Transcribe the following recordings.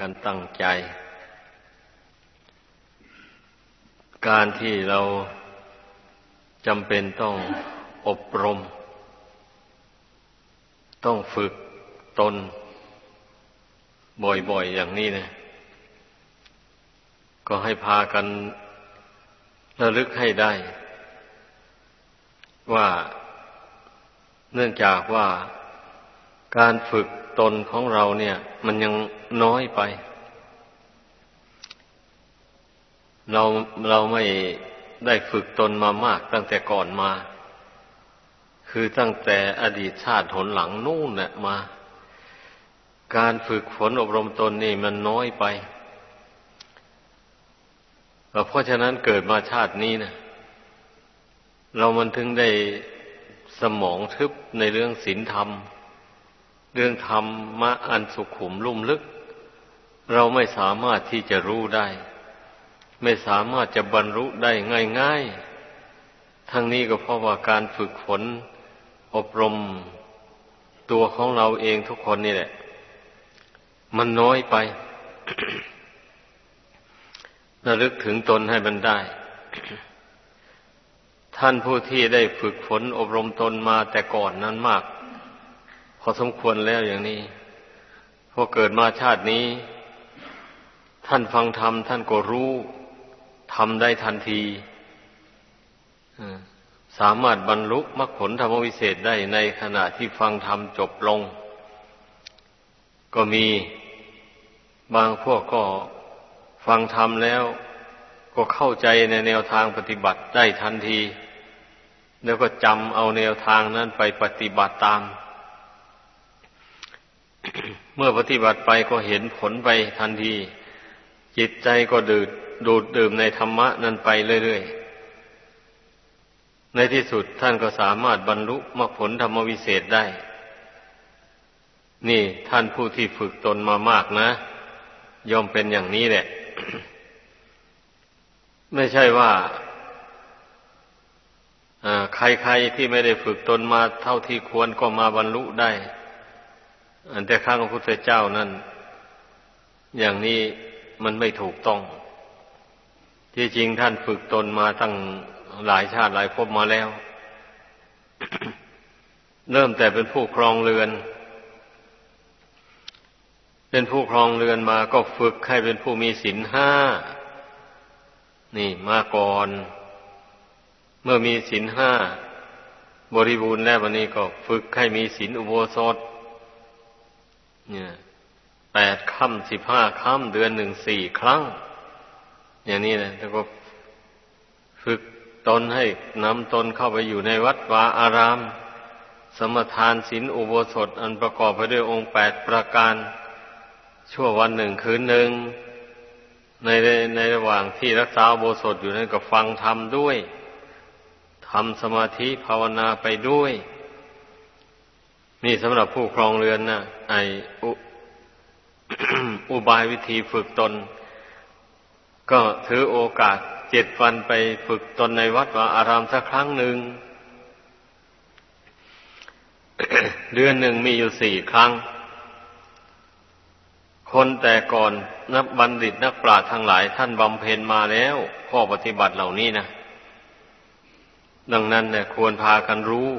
กันตั้งใจ การที่เราจำเป็นต้องอบรม ต้องฝึกตน บ่อยๆอย่างนี้นะก็ให้พากันระลึกให้ได้ ว่าเนื่องจากว่าการฝึก ตนของเราเนี่ย มันยังน้อยไป เราเราไม่ได้ฝึกตนมามากตั้งแต่ก่อนมา คือตั้งแต่อดีตชาติหนหลังนู่นเนี่ยมา การฝึกฝนอบรมตนนี่มันน้อยไป เพราะฉะนั้นเกิดมาชาตินี้นะเรามันถึงได้สมองทึบในเรื่องศีลธรรมเเรื่องธรรมะอันสุขุมลุ่มลึก เราไม่สามารถที่จะรู้ได้ ไม่สามารถจะบรรลุได้ง่ายๆ ทั้งนี้ก็เพราะว่าการฝึกฝน อบรมตัวของเราเองทุกคนนี่แหละ มันน้อยไประลึกถึงตนให้มันได้ ท่านผู้ที่ได้ฝึกฝนอบรมตนมาแต่ก่อนนั้นมาก อสมควรแล้วอย่างนี้พอเกิดมาชาตินี้ ท่านฟังธรรมท่านก็รู้ทำได้ทันทีสามารถบรรลุมรรคผลธรรมวิเศษได้ในขณะที่ฟังธรรมจบลง ก็มีบางพวกก็ฟังธรรมแล้ว ก็เข้าใจในแนวทางปฏิบัติได้ทันที แล้วก็จำเอาแนวทางนั้นไปปฏิบัติตาม เมื่อปฏิบัติไปก็เห็นผลไปทันที จิตใจก็ดูดดูดดื่มในธรรมะนั้นไปเรื่อยๆ ในที่สุดท่านก็สามารถบรรลุมรรคผลธรรมวิเศษได้ นี่ท่านผู้ที่ฝึกตนมามากนะ ย่อมเป็นอย่างนี้แหละ ไม่ใช่ว่าใครๆที่ไม่ได้ฝึกตนมาเท่าที่ควรก็มาบรรลุได้ อันแต่ข้างพระพุทธเจ้านั้นอย่างนี้มันไม่ถูกต้อง ที่จริงท่านฝึกตนมาตั้งหลายชาติหลายภพมาแล้ว เริ่มแต่เป็นผู้ครองเรือน เป็นผู้ครองเรือนมาก็ฝึกให้เป็นผู้มีศีลห้า นี่มาก่อน เมื่อมีศีลห้าบริบูรณ์แล้ววันนี้ก็ฝึกให้มีศีลอุโบสถ เนี่ยแปดค่ำสิบห้าค่ำเดือนหนึ่งสี่ครั้ง อย่างนี้นะแล้วก็ฝึกตนให้นำตนเข้าไปอยู่ในวัดวาอาราม สมทานศีลอุโบสถ อันประกอบไปด้วยองค์แปดประการ ชั่ววันหนึ่งคืนหนึ่ง ในในระหว่างที่รักษาอุโบสถอยู่นั้นก็ฟังธรรมด้วยทำสมาธิภาวนาไปด้วย นี่สำหรับผู้ครองเรือนนะไออุอุบายวิธีฝึกตน ก็ถือโอกาสเจ็ดวันไปฝึกตนในวัดวาอารามสักครั้งหนึ่งเดือนหนึ่งมีอยู่สี่ครั้ง คนแต่ก่อนนับบัณฑิตนักปราชญ์ทั้งหลาย ท่านบำเพ็ญมาแล้ว ข้อปฏิบัติเหล่านี้นะดังนั้นเนี่ยควรพากันรู้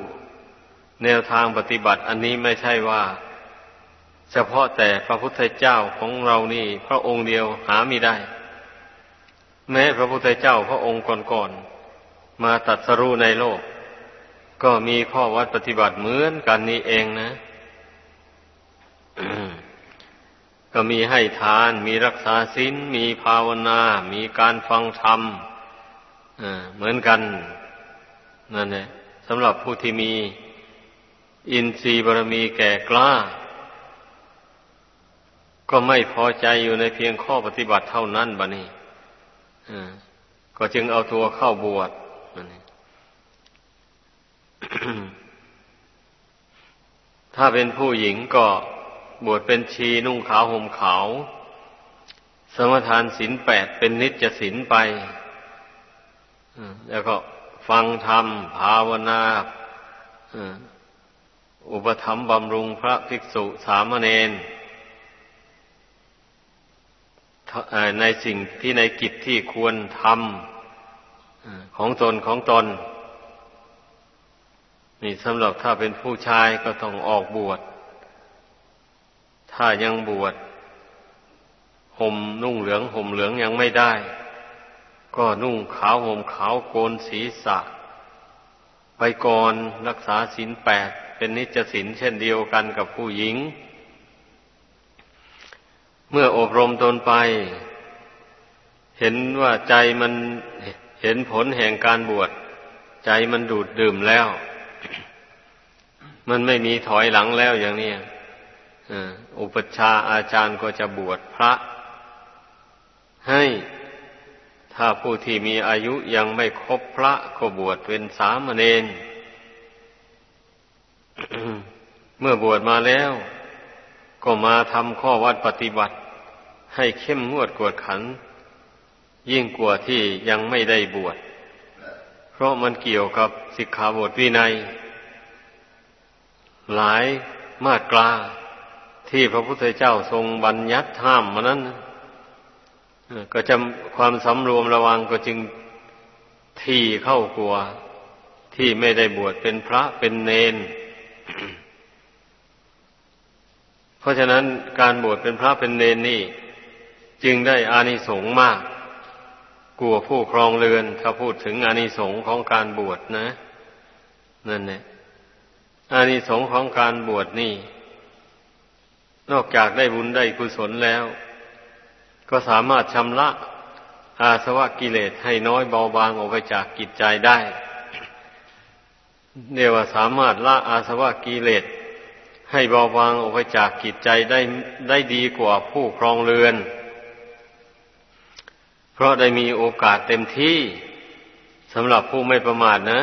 แนวทางปฏิบัติอันนี้ไม่ใช่ว่า เฉพาะแต่พระพุทธเจ้าของเรานี่ พระองค์เดียวหาไม่ได้ แม้พระพุทธเจ้าพระองค์ก่อนๆมาตัดสรู้ในโลก ก็มีข้อวัดปฏิบัติเหมือนกันนี้เองนะก็มีให้ทาน มีรักษาศีลมีภาวนา มีการฟังธรรมเหมือนกันนั่นแหละสำหรับผู้ที่มี อินทรีย์บารมีแก่กล้า ก็ไม่พอใจอยู่ในเพียงข้อปฏิบัติเท่านั้นบะนี่ก็จึงเอาตัวเข้าบวชถ้าเป็นผู้หญิงก็บวชเป็นชีนุ่งขาวห่มขาว สมทานศีลแปดเป็นนิจศีลไปแล้วก็ฟังธรรมภาวนา อุปถัมภ์บำรุงพระภิกษุสามเณรในสิ่งที่ในกิจที่ควรทำของตนของตน นี่สำหรับถ้าเป็นผู้ชายก็ต้องออกบวช ถ้ายังบวชห่มนุ่งเหลืองห่มเหลืองยังไม่ได้ ก็นุ่งขาวห่มขาวโกนศีรษะ ไปก่อนรักษาศีลแปด เป็นนิจศีลเช่นเดียวกันกับผู้หญิง เมื่ออบรมตนไป เห็นว่าใจมันเห็นผลแห่งการบวช ใจมันดูดดื่มแล้ว มันไม่มีถอยหลังแล้วอย่างนี้อุปชาอาจารย์ก็จะบวชพระ ให้ถ้าผู้ที่มีอายุยังไม่ครบพระก็บวชเป็นสามเณร เมื่อบวชมาแล้ว ก็มาทำข้อวัดปฏิบัติ ให้เข้มงวดกวดขัน ยิ่งกว่าที่ยังไม่ได้บวชเพราะมันเกี่ยวกับสิกขาบทวินัย หลายมาตราที่พระพุทธเจ้าทรงบัญญัติห้ามมานั้นก็จะความสำรวมระวังก็จึงที่เข้ากลัวที่ไม่ได้บวชเป็นพระเป็นเนน เพราะฉะนั้นการบวชเป็นพระเป็นเนนนี่ จึงได้อานิสงส์มาก กลัวผู้ครองเรือนถ้าพูดถึงอานิสงส์ของการบวชนะ นั่นเนี่ยอานิสงส์ของการบวชนี่ นอกจากได้บุญได้กุศลแล้ว ก็สามารถชำระอาสวะกิเลสให้น้อยเบาบางออกไปจากกิจใจได้ เรียกว่าสามารถละอาสวะกิเลสให้เบาบางออกไปจากกิจใจได้ได้ดีกว่าผู้ครองเรือน เพราะได้มีโอกาสเต็มที่สำหรับผู้ไม่ประมาทนะ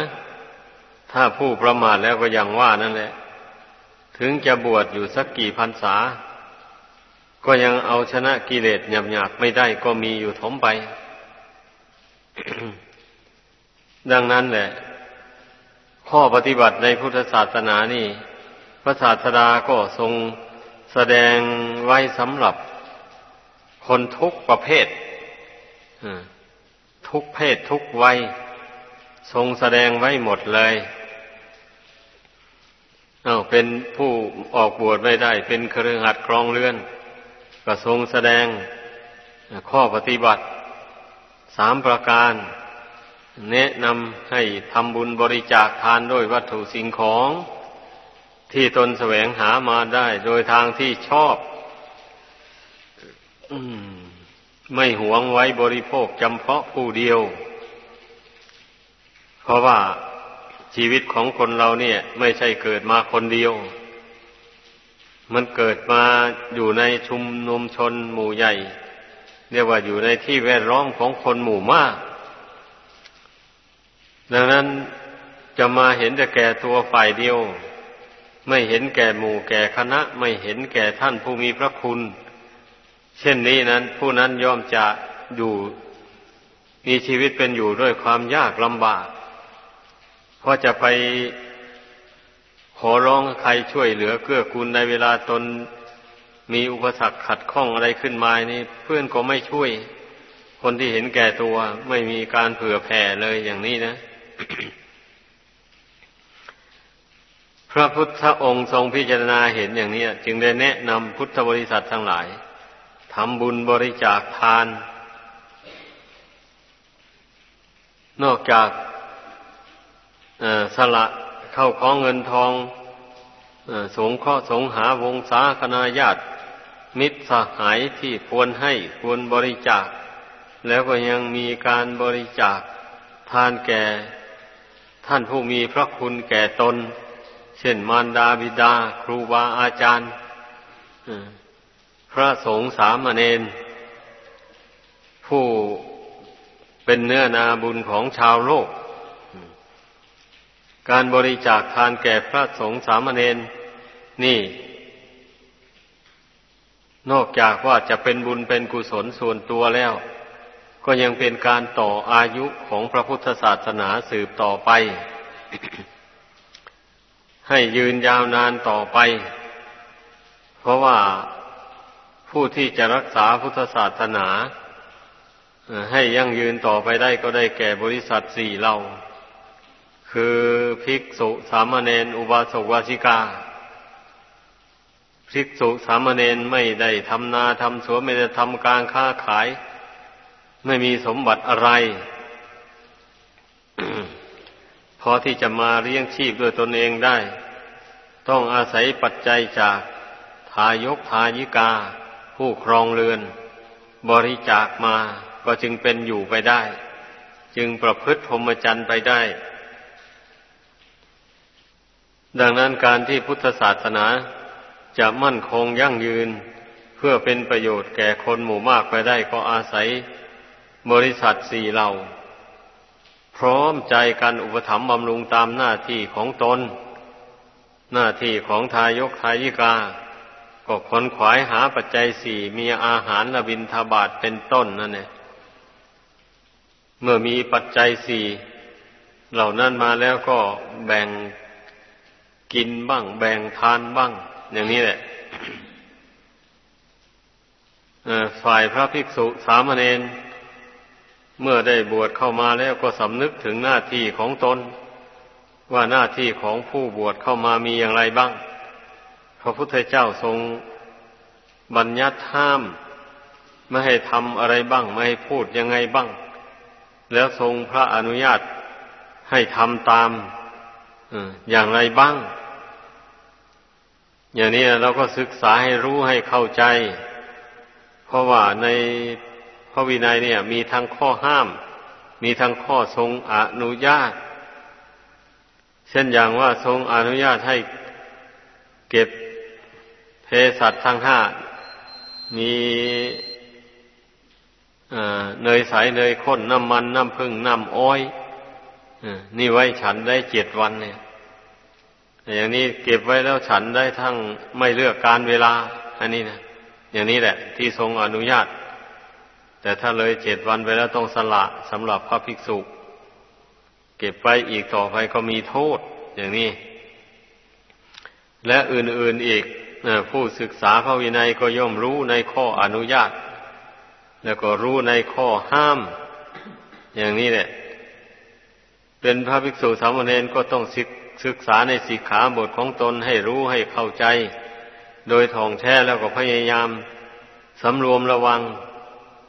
ถ้าผู้ประมาทแล้วก็ยังว่านั่นแหละ ถึงจะบวชอยู่สักกี่พรรษา ก็ยังเอาชนะกิเลสหยาบๆไม่ได้ก็มีอยู่ถมไป ดังนั้นแหละ ข้อปฏิบัติในพุทธศาสนานี่ พระศาสดาก็ทรงแสดงไว้สำหรับคนทุกประเภททุกเพศทุกวัยทรงแสดงไว้หมดเลยเอาเป็นผู้ออกบวชไม่ได้ เป็นเครือขัดครองเรือน ก็ทรงแสดงข้อปฏิบัติสามประการ แนะนำให้ทำบุญบริจาคทานด้วยวัตถุสิ่งของ ที่ตนแสวงหามาได้โดยทางที่ชอบไม่หวงไว้บริโภคจำเพาะผู้เดียว เพราะว่าชีวิตของคนเราเนี่ย ไม่ใช่เกิดมาคนเดียว มันเกิดมาอยู่ในชุมนุมชนหมู่ใหญ่ เรียกว่าอยู่ในที่แวดล้อมของคนหมู่มาก ดังนั้นจะมาเห็นแต่แก่ตัวฝ่ายเดียว ไม่เห็นแก่หมู่แก่คณะ ไม่เห็นแก่ท่านผู้มีพระคุณ เช่นนี้นั้น ผู้นั้นย่อมจะอยู่มีชีวิตเป็นอยู่ด้วยความยากลำบากเพอจะไปขอร้องใครช่วยเหลือเกื้อกูลในเวลาตนมีอุปสรรคขัดข้องอะไรขึ้นมานี่ เพื่อนก็ไม่ช่วย คนที่เห็นแก่ตัวไม่มีการเผื่อแผ่เลยอย่างนี้นะ พระพุทธองค์ทรงพิจารณาเห็นอย่างนี้จึงได้แนะนำพุทธบริษัททั้งหลายทำบุญบริจาคทาน นอกจากสละเข้าของเงินทองสงเคราะห์สงหาวงศาคณาญาติ มิตรสหายที่ควรให้ควรบริจาค แล้วก็ยังมีการบริจาคทานแก่ ท่านผู้มีพระคุณแก่ตน เช่นมารดาบิดา ครูบาอาจารย์พระสงฆ์สามเณรผู้เป็นเนื้อนาบุญของชาวโลก การบริจาคทานแก่พระสงฆ์สามเณรนี่ นอกจากว่าจะเป็นบุญเป็นกุศลส่วนตัวแล้ว ก็ยังเป็นการต่ออายุของพระพุทธศาสนาสืบต่อไป ให้ยืนยาวนานต่อไป เพราะว่าผู้ที่จะรักษาพุทธศาสนา ให้ยั่งยืนต่อไปได้ก็ได้แก่บริษัทสี่เหล่าคือภิกษุสามเณรอุบาสกวาสิกา ภิกษุสามเณรไม่ได้ทำนาทำสวนไม่ได้ทำการค้าขาย ไม่มีสมบัติอะไร พอที่จะมาเลี้ยงชีพด้วยตนเองได้ ต้องอาศัยปัจจัยจากทายกทายิกา ผู้ครองเรือน บริจาคมาก็จึงเป็นอยู่ไปได้ จึงประพฤติพรหมจรรย์ไปได้ ดังนั้นการที่พุทธศาสนาจะมั่นคงยั่งยืน เพื่อเป็นประโยชน์แก่คนหมู่มากไปได้ก็อาศัย บริษัทสี่เหล่า พร้อมใจกันอุปถัมภ์บำรุงตามหน้าที่ของตน หน้าที่ของทายกทายิกา ก็ขนขวายหาปัจจัยสี่มีอาหารละบินทบาทเป็นต้นนั่นเองเมื่อมีปัจจัยสี่เหล่านั้นมาแล้วก็แบ่งกินบ้าง แบ่งทานบ้าง อย่างนี้แหละฝ่ายพระภิกษุสามเณร เมื่อได้บวชเข้ามาแล้วก็สำนึกถึงหน้าที่ของตน ว่าหน้าที่ของผู้บวชเข้ามามีอย่างไรบ้าง พระพุทธเจ้าทรงบัญญัติห้าม ไม่ให้ทำอะไรบ้าง ไม่ให้พูดยังไงบ้าง แล้วทรงพระอนุญาตให้ทำตามอย่างไรบ้าง อย่างนี้เราก็ศึกษาให้รู้ให้เข้าใจ เพราะว่าใน พระวินัยเนี่ย มีทั้งข้อห้าม มีทั้งข้อทรงอนุญาต เช่นอย่างว่าทรงอนุญาตให้เก็บเพสัตทั้งห้า มีเนยใสเนยข้นน้ำมันน้ำผึ้งน้ำอ้อยนี่ไว้ฉันได้เจ็ดวันเนี่ยอย่างนี้เก็บไว้แล้วฉันได้ทั้งไม่เลือกการเวลา อันนี้นะอย่างนี้แหละ ที่ทรงอนุญาต แต่ถ้าเลยเจ็ดวันไปแล้วต้องสละสำหรับพระภิกษุ เก็บไว้อีกต่อไปก็มีโทษอย่างนี้ และอื่นๆอีกผู้ศึกษาพระวินัยก็ย่อมรู้ในข้ออนุญาต แล้วก็รู้ในข้อห้าม อย่างนี้แหละ เป็นพระภิกษุสามเณรก็ต้องศึกษาในสิกขาบทของตนให้รู้ให้เข้าใจ โดยท่องแท้แล้วก็พยายามสำรวมระวัง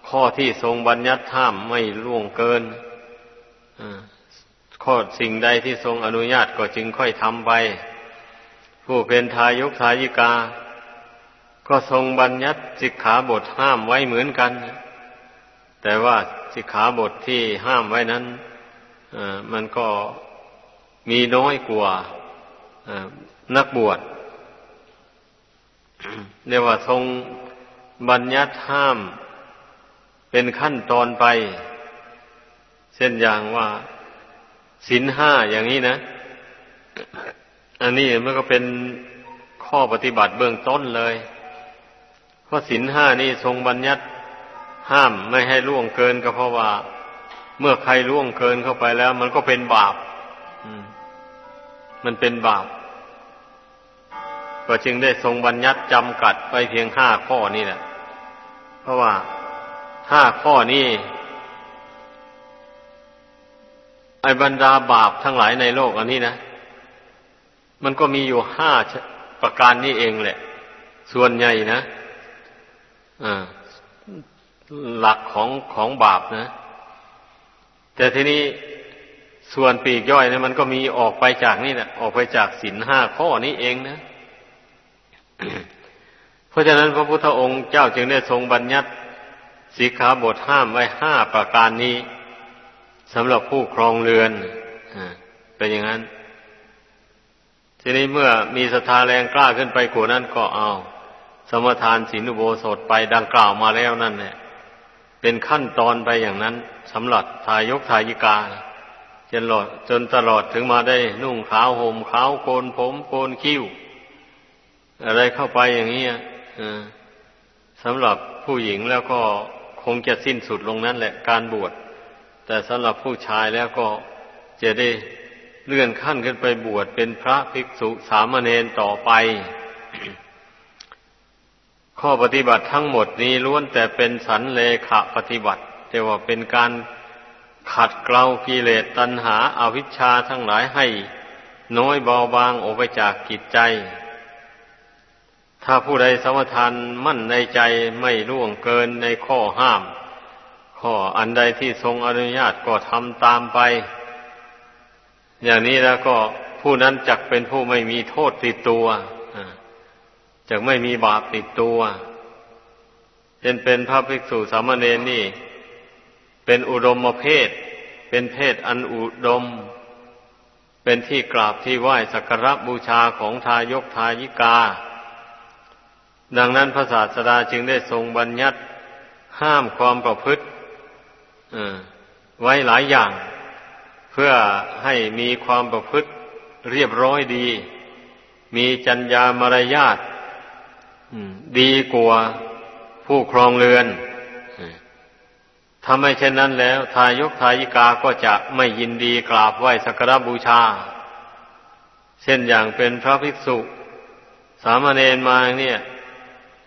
ข้อที่ทรงบัญญัติห้ามไม่ล่วงเกินข้อสิ่งใดที่ทรงอนุญาตก็จึงค่อยทำไป ผู้เป็นทายกทายิกา ก็ทรงบัญญัติสิกขาบทห้ามไว้เหมือนกัน แต่ว่าสิกขาบทที่ห้ามไว้นั้นมันก็มีน้อยกว่านักบวชเรียกว่าทรงบัญญัติห้าม เป็นขั้นตอนไป เช่นอย่างว่าสินห้าอย่างนี้นะ อันนี้มันก็เป็นข้อปฏิบัติเบื้องต้นเลยเพราะสินห้านี่ทรงบัญญัติห้ามไม่ให้ล่วงเกินก็เพราะว่า เมื่อใครล่วงเกินเข้าไปแล้ว มันก็เป็นบาปมันเป็นบาป ก็จึงได้ทรงบัญญัติจำกัดไปเพียงห้าข้อนี่แหละ เพราะว่า ห้าข้อนี้ ไอ้บรรดาบาปทั้งหลายในโลกอันนี้นะ มันก็มีอยู่ห้าประการนี้เองแหละ ส่วนใหญ่นะอ่าหลักของของบาปนะ แต่ทีนี้ส่วนปีกย่อยเนี่ยมันก็มีออกไปจากนี่แหละออกไปจากศีลห้าข้อนี้เองนะ เพราะฉะนั้นพระพุทธองค์เจ้าจึงได้ทรงบัญญัติ สิกขาบทห้ามไว้ห้าประการนี้สำหรับผู้ครองเรือนเป็นอย่างนั้น ทีนี้เมื่อมีศรัทธาแรงกล้าขึ้นไปกว่านั้นก็เอา สมทานศีลอุโบสถไปดังกล่าวมาแล้วนั่นแหละเป็นขั้นตอนไปอย่างนั้นสำหรับทายกทายิกาจนหลอดจนตลอดถึงมาได้นุ่งขาวห่มขาวโกนผมโกนคิ้ว อะไรเข้าไปอย่างนี้สำหรับผู้หญิงแล้วก็ คงจะสิ้นสุดลงนั้นแหละการบวช แต่สำหรับผู้ชายแล้วก็จะได้เลื่อนขั้นขึ้นไปบวชเป็นพระภิกษุสามเณรต่อไป ข้อปฏิบัติทั้งหมดนี้ล้วนแต่เป็นสันเลขะปฏิบัติ แต่ว่าเป็นการขัดเกลากิเลสตัณหาอาวิชชาทั้งหลายให้ น้อยเบาบางออกไปจากกิจใจ ถ้าผู้ใดสมทานมั่นในใจไม่ล่วงเกินในข้อห้าม ข้ออันใดที่ทรงอนุญาตก็ทำตามไป อย่างนี้แล้วก็ผู้นั้นจักเป็นผู้ไม่มีโทษติดตัวจะไม่มีบาปติดตัวเช่นเป็นพระภิกษุสามเณรนี่ เป็นอุดมเพศ เป็นเพศอันอุดม เป็นที่กราบที่ไหว้สักการะบูชาของทายกทายิกา ดังนั้นพระศาสดาจึงได้ทรงบัญญัติห้ามความประพฤติไว้หลายอย่าง เพื่อให้มีความประพฤติเรียบร้อยดี มีจัญญามารยาทดีกว่าผู้ครองเรือนถ้าไมเช่นนั้นแล้ว ทายกทายิกาก็จะไม่ยินดีกราบไหว้สักการบูชา เช่นอย่างเป็นพระภิกษุ สามเณรมาเนี่ย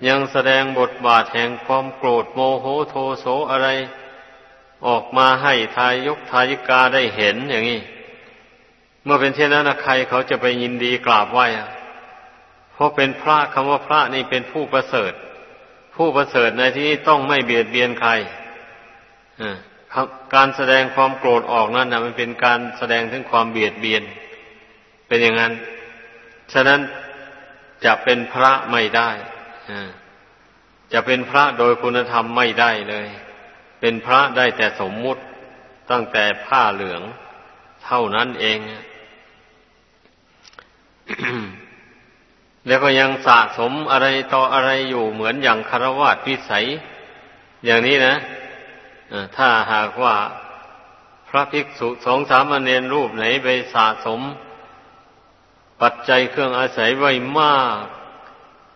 ยังแสดงบทบาทแห่งความโกรธโมโหโทโสอะไร ออกมาให้ทายกทายิกาได้เห็นอย่างนี้ เมื่อเป็นเช่นนั้นใครเขาจะไปยินดีกราบไหว้อะเพราะเป็นพระคำว่าพระนี่เป็นผู้ประเสริฐ ผู้ประเสริฐในที่นี้ต้องไม่เบียดเบียนใครการแสดงความโกรธออกนั่นนะมันเป็นการแสดงถึงความเบียดเบียน เป็นอย่างนั้น ฉะนั้นจะเป็นพระไม่ได้ จะเป็นพระโดยคุณธรรมไม่ได้เลย เป็นพระได้แต่สมมุติตั้งแต่ผ้าเหลืองเท่านั้นเอง แล้วก็ยังสะสมอะไรต่ออะไรอยู่เหมือนอย่างคารวะวิสัย อย่างนี้นะถ้าหากว่าพระภิกษุสองสามเณรรูปไหนไปสะสม ปัจจัยเครื่องอาศัยไว้มาก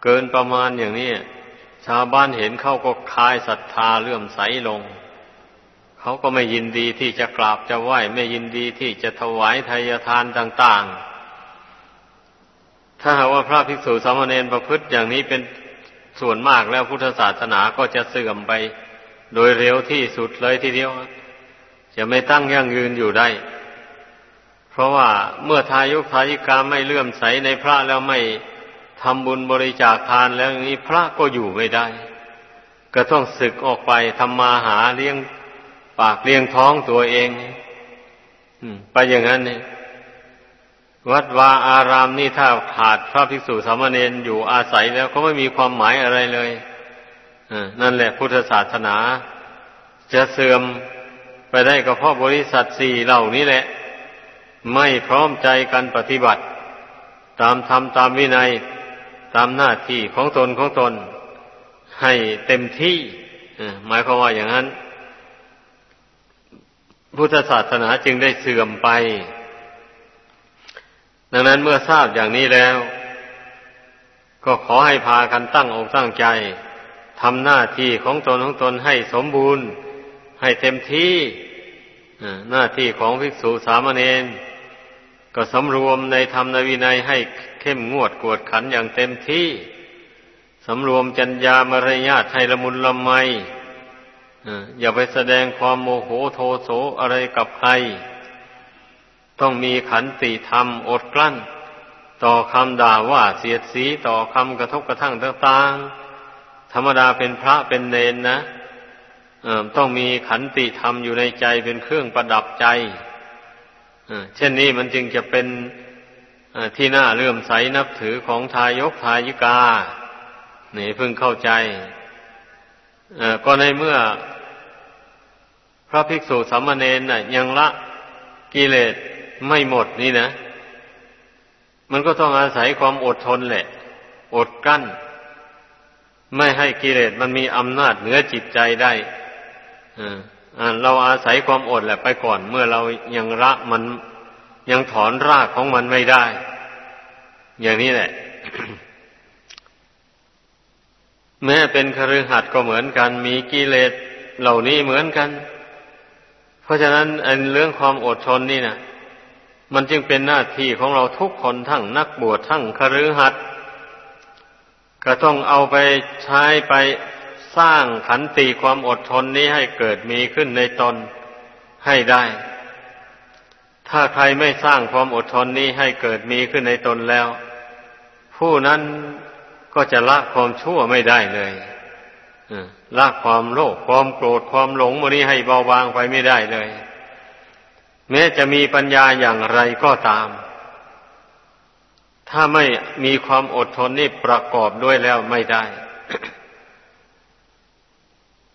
เกินประมาณอย่างนี้ชาวบ้านเห็นเขาก็คลายศรัทธาเลื่อมใสลง เขาก็ไม่ยินดีที่จะกราบจะไหว้ ไม่ยินดีที่จะถวายทายทานต่าง ๆ ถ้าหากว่าพระภิกษุสามเณรประพฤติอย่างนี้เป็นส่วนมากแล้วพุทธศาสนาก็จะเสื่อมไปโดยเร็วที่สุดเลยทีเดียว จะไม่ตั้งยั่งยืนอยู่ได้ เพราะว่าเมื่อทายุทายิกาไม่เลื่อมใสในพระแล้วไม่ ทำบุญบริจาคทานแล้วนี้พระก็อยู่ไม่ได้ ก็ต้องศึกออกไปทำมาหาเลี้ยงปากเลี้ยงท้องตัวเองไปอย่างนั้นเนี่ยวัดวาอารามนี่ถ้าขาดพระภิกษุสามเณรอยู่อาศัยแล้วก็ไม่มีความหมายอะไรเลยนั่นแหละพุทธศาสนา จะเสื่อมไปได้ก็เพราะบริษัทสี่เหล่านี้แหละ ไม่พร้อมใจกันปฏิบัติ ตามธรรมตามวินัย ตามหน้าที่ของตนของตน ให้เต็มที่หมายความว่าอย่างนั้น พุทธศาสนาจึงได้เสื่อมไป ดังนั้นเมื่อทราบอย่างนี้แล้ว ก็ขอให้พากันตั้งอกตั้งใจทำหน้าที่ของตนของตนให้สมบูรณ์ ให้เต็มที่หน้าที่ของภิกษุสามเณร ก็สำรวมในธรรมนวินัยให้เข้มงวดกวดขันอย่างเต็มที่สำรวมจัญญามารยาทให้ละมุนละไมอย่าไปแสดงความโมโหโทโสอะไรกับใคร ต้องมีขันติธรรมอดกลั้น ต่อคำด่าว่าเสียดสีต่อคำกระทบกระทั่งต่างๆ ธรรมดาเป็นพระเป็นเนนนะต้องมีขันติธรรมอยู่ในใจเป็นเครื่องประดับใจ เช่นนี้มันจึงจะเป็นที่น่าเลื่อมใสนับถือของทายกทายิกานี่เพิ่งเข้าใจก็ในเมื่อ พระภิกษุสามเณรยังละกิเลสไม่หมดนี่นะ มันก็ต้องอาศัยความอดทนแหละ อดกั้น ไม่ให้กิเลสมันมีอำนาจเหนือจิตใจได้ เราอาศัยความอดแหละไปก่อน เมื่อเรายังระมันยังถอนรากของมันไม่ได้ อย่างนี้แหละ แม้เป็นคฤหัสถ์ก็เหมือนกัน มีกิเลสเหล่านี้เหมือนกัน เพราะฉะนั้นอันเรื่องความอดทนนี่นะมันจึงเป็นหน้าที่ของเราทุกคนทั้งนักบวชทั้งคฤหัสถ์ก็ต้องเอาไปใช้ไป สร้างขันติความอดทนนี้ให้เกิดมีขึ้นในตนให้ได้ ถ้าใครไม่สร้างความอดทนนี้ให้เกิดมีขึ้นในตนแล้ว ผู้นั้นก็จะละความชั่วไม่ได้เลยละความโลภความโกรธความหลงมันนี้ให้เบาบางไปไม่ได้เลย แม้จะมีปัญญาอย่างไรก็ตาม ถ้าไม่มีความอดทนนี่ประกอบด้วยแล้วไม่ได้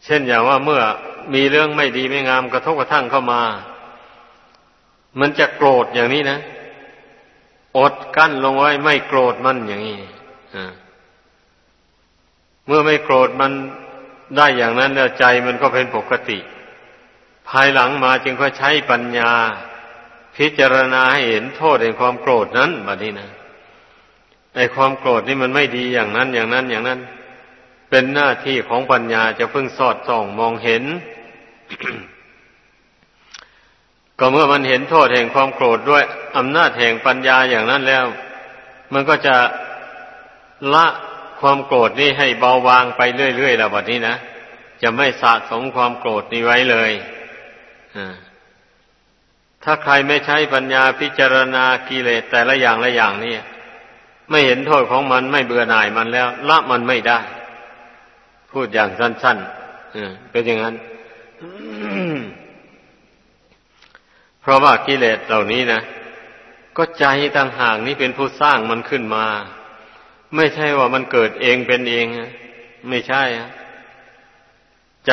เช่นอย่างว่าเมื่อมีเรื่องไม่ดีไม่งามกระทบกระทั่งเข้ามา มันจะโกรธอย่างนี้นะอดกั้นลงไว้ไม่โกรธมันอย่างนี้เมื่อไม่โกรธมันได้อย่างนั้นแล้วใจมันก็เป็นปกติ ภายหลังมาจึงค่อยใช้ปัญญา พิจารณาให้เห็นโทษในความโกรธนั้นบัดนี้นะในความโกรธนี่มันไม่ดีอย่างนั้นอย่างนั้นอย่างนั้น เป็นหน้าที่ของปัญญาจะเพิ่งสอดส่องมองเห็น ก็เมื่อมันเห็นโทษแห่งความโกรธด้วยอำนาจแห่งปัญญาอย่างนั้นแล้ว มันก็จะละความโกรธนี่ให้เบาบางไปเรื่อยๆแล้วบัดนี้นะจะไม่สะสมความโกรธนี้ไว้เลยถ้าใครไม่ใช้ปัญญาพิจารณากิเลสแต่ละอย่างละอย่างนี่ไม่เห็นโทษของมันไม่เบื่อหน่ายมันแล้ว ละมันไม่ได้ พูดอย่างสั้นๆเป็นอย่างนั้น เพราะว่ากิเลสเหล่านี้นะ ก็ใจต่างหากนี้เป็นผู้สร้างมันขึ้นมา ไม่ใช่ว่ามันเกิดเองเป็นเอง ไม่ใช่ใจ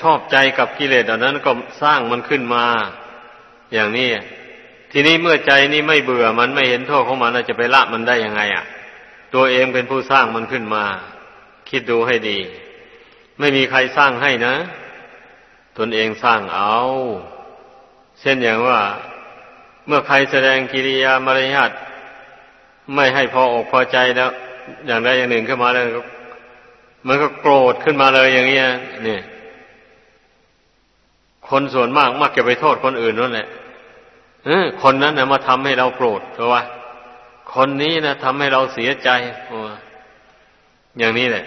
ชอบใจกับกิเลสเหล่านั้นก็สร้างมันขึ้นมา อย่างนี้ทีนี้เมื่อใจนี้ไม่เบื่อมันไม่เห็นโทษของมันจะไปละมันได้ยังไง อะ ตัวเองเป็นผู้สร้างมันขึ้นมา คิดดูให้ดี ไม่มีใครสร้างให้นะ ตนเองสร้างเอา เช่นอย่างว่า เมื่อใครแสดงกิริยามารยาทไม่ให้พออกพอใจแล้ว อย่างใดอย่างหนึ่งขึ้นมาแล้วมันก็โกรธขึ้นมาเลยอย่างเงี้ยนี่คนส่วนมากมักจะไปโทษคนอื่นนั่นแหละคนนั้นนะมาทำให้เราโกรธเพราะว่า คนนี้นะทำให้เราเสียใจ อย่างนี้แหละ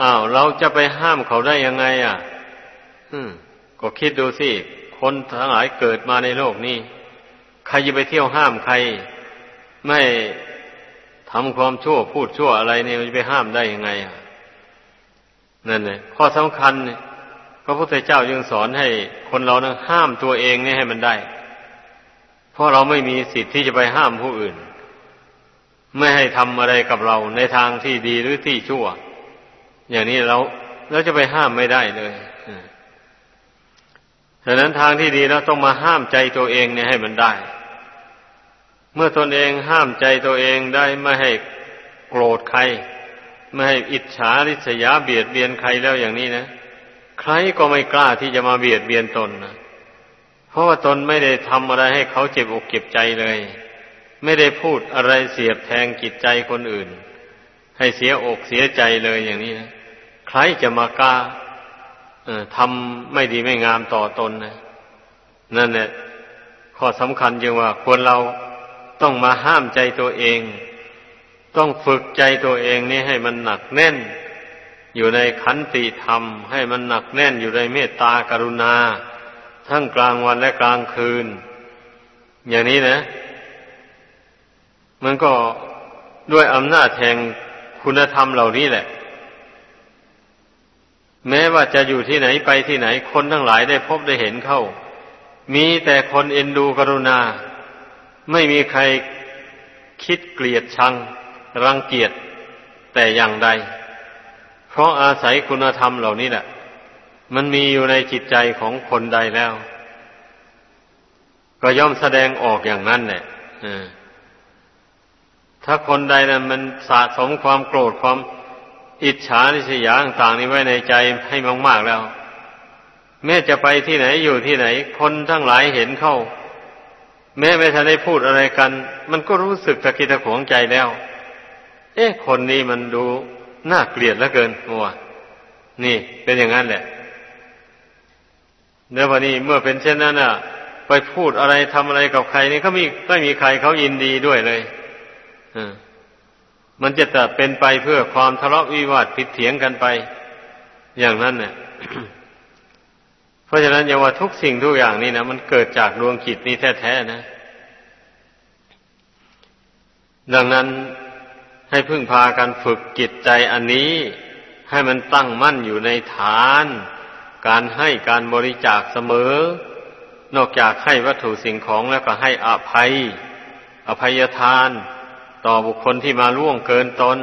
อ้าว เราจะไปห้ามเขาได้ยังไง อะ อืม ก็คิดดูสิ คนทั้งหลายเกิดมาในโลกนี้ ใครจะไปเที่ยวห้ามใคร ไม่ทำความชั่วพูดชั่วอะไรเนี่ยจะไปห้ามได้ยังไงอะนั่นเลยข้อสำคัญพระพุทธเจ้ายังสอนให้คนเรานะห้ามตัวเองนี่ให้มันได้ เพราะเราไม่มีสิทธิ์ที่จะไปห้ามผู้อื่น ไม่ให้ทำอะไรกับเราในทางที่ดีหรือที่ชั่ว อย่างนี้เราเราจะไปห้ามไม่ได้เลยฉะนั้นทางที่ดีเราต้องมาห้ามใจตัวเองเนี่ยให้มันได้ เมื่อตนเองห้ามใจตัวเองได้ไม่ให้โกรธใคร ไม่ให้อิจฉาริษยาเบียดเบียนใครแล้วอย่างนี้นะใครก็ไม่กล้าที่จะมาเบียดเบียนตนนะเพราะว่าตนไม่ได้ทำอะไรให้เขาเจ็บอกเจ็บใจเลย ไม่ได้พูดอะไรเสียบแทงจิตใจคนอื่น ให้เสียอกเสียใจเลยอย่างนี้นะใครจะมากล้าทำไม่ดีไม่งามต่อตนนะนั่นแหละข้อสำคัญจึงว่า ควรเราต้องมาห้ามใจตัวเอง ต้องฝึกใจตัวเองนี่ให้มันหนักแน่น อยู่ในขันติธรรม ให้มันหนักแน่นอยู่ในเมตตากรุณา ทั้งกลางวันและกลางคืน อย่างนี้นะ มันก็ด้วยอำนาจแห่งคุณธรรมเหล่านี้แหละ แม้ว่าจะอยู่ที่ไหนไปที่ไหนคนทั้งหลายได้พบได้เห็นเข้า มีแต่คนเอ็นดูกรุณา ไม่มีใครคิดเกลียดชัง รังเกียจแต่อย่างใด เพราะอาศัยคุณธรรมเหล่านี้แหละ มันมีอยู่ในจิตใจของคนใดแล้ว ก็ย่อมแสดงออกอย่างนั้นแหละ ถ้าคนใดนั้นมันสะสมความโกรธความอิจฉานิสยาต่างๆนี้ไว้ในใจให้มาก ๆแล้ว แม้จะไปที่ไหนอยู่ที่ไหน คนทั้งหลายเห็นเข้า แม้ไม่ทันได้พูดอะไรกัน มันก็รู้สึกตะกิตะขวงใจแล้ว เอ๊ะ คนนี้มันดูน่าเกลียดเหลือเกินมัวนี่เป็นอย่างนั้นแหละเดี๋ยววันนี้เมื่อเป็นเช่นนั้นอะ ไปพูดอะไรทำอะไรกับใครนี่เขามีไม่มีใครเขายินดีด้วยเลย มันจะแต่เป็นไปเพื่อความทะเลาะวิวาทผิดเถียงกันไป อย่างนั้นเนี่ยเพราะฉะนั้นอย่าว่าทุกสิ่งทุกอย่างนี่นะมันเกิดจากดวงจิตนี้แท้ๆนะ ดังนั้นให้พึ่งพากันฝึกจิตใจอันนี้ ให้มันตั้งมั่นอยู่ในฐาน การให้การบริจาคเสมอ นอกจากให้วัตถุสิ่งของแล้วก็ให้อภัย อภัยทาน ต่อบุคคลที่มาล่วงเกินตน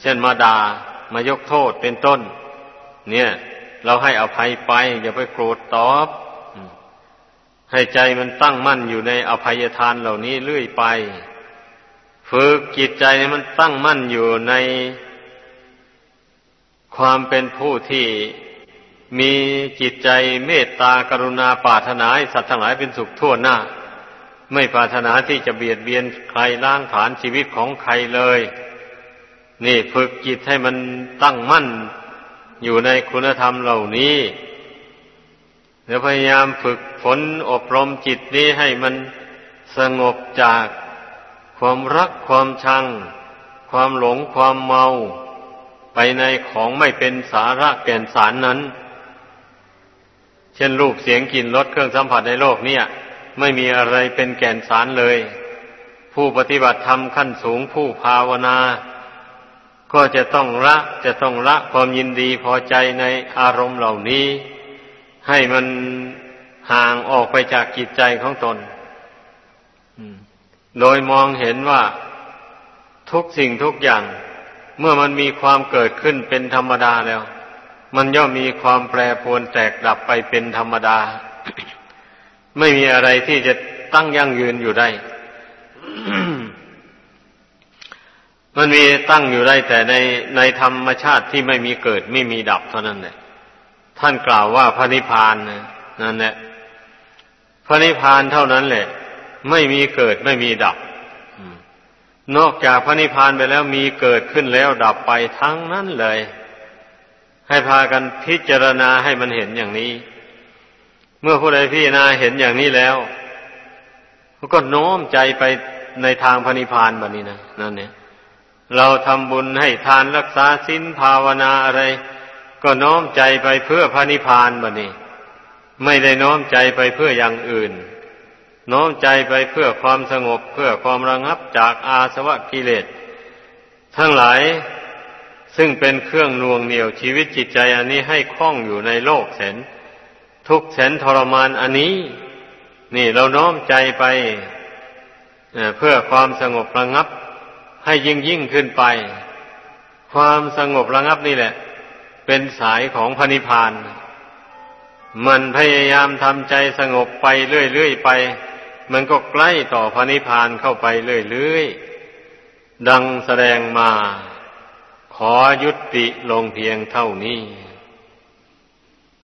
เช่นมาดา่ามายกโทษเป็นต้น เนี่ย เราให้อภัยไป อย่าไปโกรธตอบ ให้ใจมันตั้งมั่นอยู่ในอภัยทานเหล่านี้เรื่อยไป ฝึกจิตใจมันตั้งมั่นอยู่ในความเป็นผู้ที่มีจิตใจเมตตากรุณาปรารถนาให้สัตว์ทั้งหลายเป็นสุขทั่วหน้า ไม่ปรารถนาที่จะเบียดเบียนใครล้างผลาญชีวิตของใครเลย นี่ฝึกจิตให้มันตั้งมั่นอยู่ในคุณธรรมเหล่านี้แล้วพยายามฝึกฝนอบรมจิตนี้ให้มันสงบจากความรักความชัง ความหลงความเมา ไปในของไม่เป็นสาระแก่นสารนั้น เช่นรูปเสียงกลิ่นรสเครื่องสัมผัสในโลกเนี่ย ไม่มีอะไรเป็นแก่นสารเลย ผู้ปฏิบัติธรรมขั้นสูงผู้ภาวนา ก็จะต้องละจะต้องละความยินดีพอใจในอารมณ์เหล่านี้ ให้มันห่างออกไปจากจิตใจของตน โดยมองเห็นว่าทุกสิ่งทุกอย่าง เมื่อมันมีความเกิดขึ้นเป็นธรรมดาแล้ว มันย่อมมีความแปรปรวนแตกดับไปเป็นธรรมดา ไม่มีอะไรที่จะตั้งยั่งยืนอยู่ได้ มันมีตั้งอยู่ได้แต่ในในธรรมชาติที่ไม่มีเกิด ไม่มีดับเท่านั้นแหละท่านกล่าวว่าพระนิพพานนั่นแหละพระนิพพานเท่านั้นแหละ ไม่มีเกิดไม่มีดับนอกจากพระนิพพานไปแล้วมีเกิดขึ้นแล้วดับไปทั้งนั้นเลย ให้พากันพิจารณาให้มันเห็นอย่างนี้ เมื่อผู้ใดพิจารณาเห็นอย่างนี้แล้วเขาก็โน้มใจไปในทางพระนิพพานแบบนี้นะนั่นเนี่ย เราทำบุญให้ทานรักษาศีลภาวนาอะไร ก็น้อมใจไปเพื่อพระนิพพานแบบนี้ ไม่ได้น้อมใจไปเพื่ออย่างอื่น น้อมใจไปเพื่อความสงบเพื่อความระงับจากอาสวะกิเลสทั้งหลายซึ่งเป็นเครื่องน่วงเหนี่ยวชีวิตจิตใจอันนี้ให้คล่องอยู่ในโลกแสน ทุกแสนทรมานอันนี้ นี่เราน้อมใจไปเพื่อความสงบระงับ ให้ยิ่งยิ่งขึ้นไป ความสงบระงับนี่แหละ เป็นสายของพระนิพพาน มันพยายามทำใจสงบไปเรื่อยๆไป มันก็ใกล้ต่อพระนิพพานเข้าไปเรื่อยๆดังแสดงมา ขอยุติลงเพียงเท่านี้